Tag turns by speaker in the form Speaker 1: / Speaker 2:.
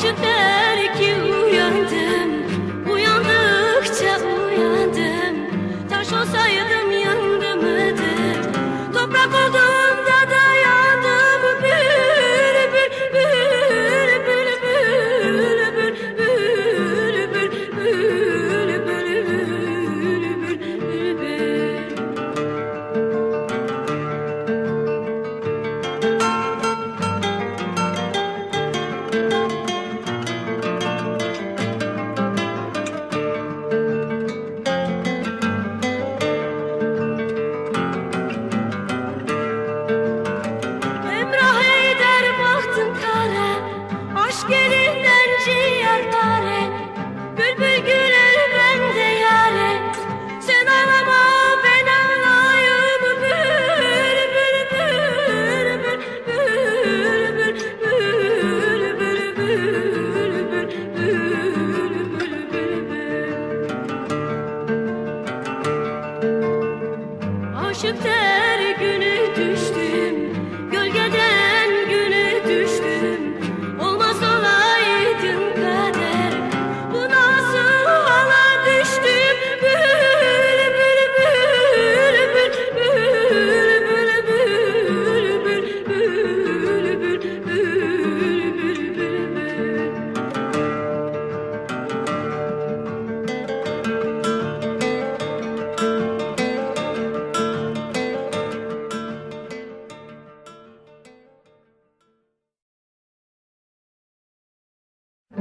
Speaker 1: Başı belki uyandım Uyandıkça uyandım. Taş olsa should